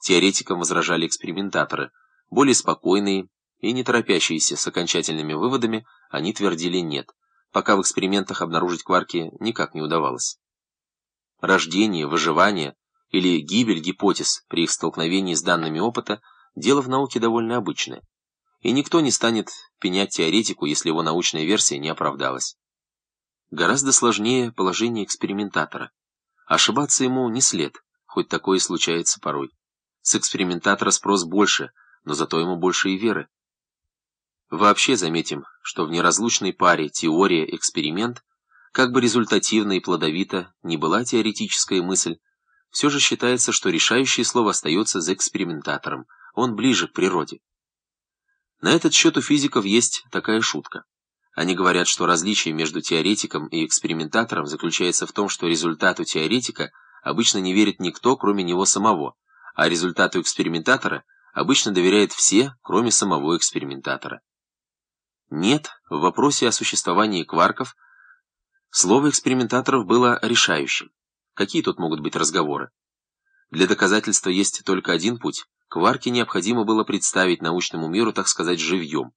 Теоретикам возражали экспериментаторы. Более спокойные и не торопящиеся с окончательными выводами, они твердили «нет», пока в экспериментах обнаружить кварки никак не удавалось. Рождение, выживание или гибель гипотез при их столкновении с данными опыта – дело в науке довольно обычное. И никто не станет пенять теоретику, если его научная версия не оправдалась. Гораздо сложнее положение экспериментатора. Ошибаться ему не след, хоть такое случается порой. С экспериментатора спрос больше, но зато ему больше и веры. Вообще заметим, что в неразлучной паре теория-эксперимент, как бы результативно и плодовито ни была теоретическая мысль, все же считается, что решающее слово остается за экспериментатором, он ближе к природе. На этот счет у физиков есть такая шутка. Они говорят, что различие между теоретиком и экспериментатором заключается в том, что результату теоретика обычно не верит никто, кроме него самого, а результату экспериментатора обычно доверяют все, кроме самого экспериментатора. Нет, в вопросе о существовании кварков слово экспериментаторов было решающим. Какие тут могут быть разговоры? Для доказательства есть только один путь. Кварки необходимо было представить научному миру, так сказать, живьем.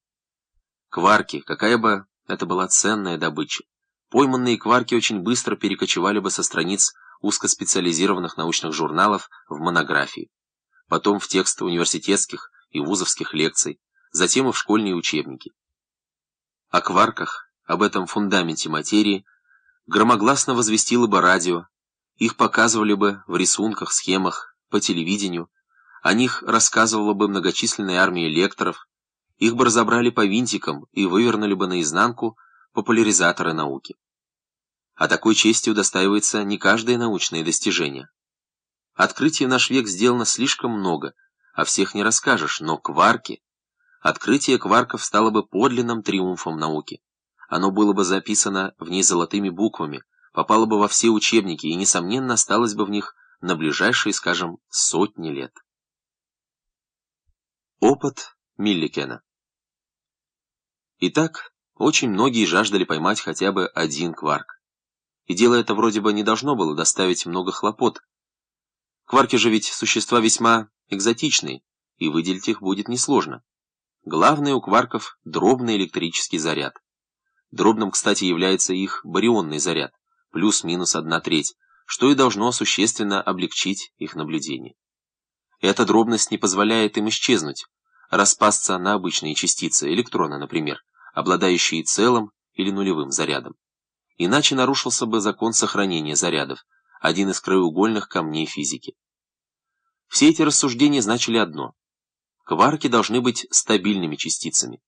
Кварки, какая бы это была ценная добыча. Пойманные кварки очень быстро перекочевали бы со страниц узкоспециализированных научных журналов в монографии, потом в тексты университетских и вузовских лекций, затем и в школьные учебники. О кварках, об этом фундаменте материи, громогласно возвестило бы радио, их показывали бы в рисунках, схемах, по телевидению, о них рассказывала бы многочисленная армия лекторов, их бы разобрали по винтикам и вывернули бы наизнанку популяризаторы науки. А такой чести удостаивается не каждое научное достижение. Открытий наш век сделано слишком много, а всех не расскажешь, но кварки... Открытие кварков стало бы подлинным триумфом науки. Оно было бы записано в ней золотыми буквами, попало бы во все учебники и, несомненно, осталось бы в них на ближайшие, скажем, сотни лет. Опыт Милликена Итак, очень многие жаждали поймать хотя бы один кварк. И дело это вроде бы не должно было доставить много хлопот. Кварки же ведь существа весьма экзотичные, и выделить их будет несложно. Главное у кварков – дробный электрический заряд. Дробным, кстати, является их барионный заряд, плюс-минус одна треть, что и должно существенно облегчить их наблюдение. Эта дробность не позволяет им исчезнуть, распасться на обычные частицы, электроны, например, обладающие целым или нулевым зарядом. Иначе нарушился бы закон сохранения зарядов, один из краеугольных камней физики. Все эти рассуждения значили одно. Кварки должны быть стабильными частицами.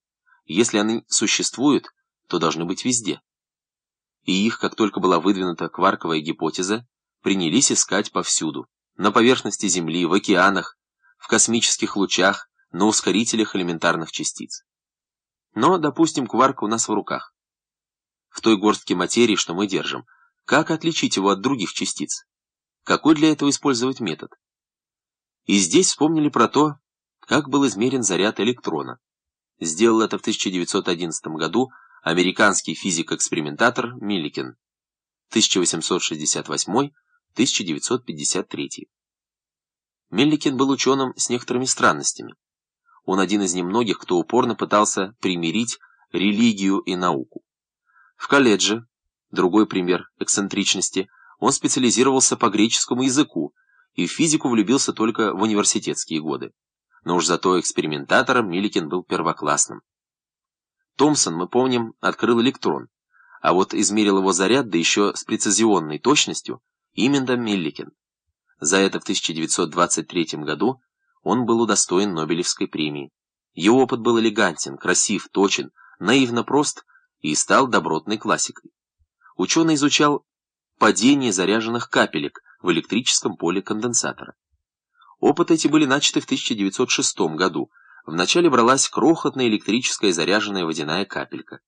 Если они существуют, то должны быть везде. И их, как только была выдвинута кварковая гипотеза, принялись искать повсюду. На поверхности Земли, в океанах, в космических лучах, на ускорителях элементарных частиц. Но, допустим, кварк у нас в руках. В той горстке материи, что мы держим, как отличить его от других частиц? Какой для этого использовать метод? И здесь вспомнили про то, как был измерен заряд электрона. Сделал это в 1911 году американский физик-экспериментатор Милликен, 1868-1953. Милликен был ученым с некоторыми странностями. Он один из немногих, кто упорно пытался примирить религию и науку. В колледже, другой пример эксцентричности, он специализировался по греческому языку и в физику влюбился только в университетские годы. Но уж зато экспериментатором Миликин был первоклассным. Томпсон, мы помним, открыл электрон, а вот измерил его заряд, да еще с прецизионной точностью, именно Милликин. За это в 1923 году он был удостоен Нобелевской премии. Его опыт был элегантен, красив, точен, наивно прост и стал добротной классикой. Ученый изучал падение заряженных капелек в электрическом поле конденсатора. Опыты эти были начаты в 1906 году. Вначале бралась крохотная электрическая заряженная водяная капелька.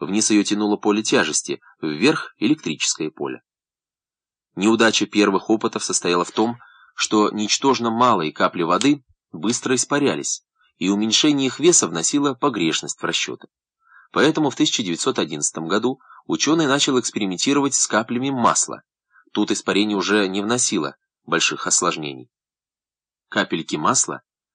Вниз ее тянуло поле тяжести, вверх — электрическое поле. Неудача первых опытов состояла в том, что ничтожно малые капли воды быстро испарялись, и уменьшение их веса вносило погрешность в расчеты. Поэтому в 1911 году ученый начал экспериментировать с каплями масла. Тут испарение уже не вносило больших осложнений. капельки масла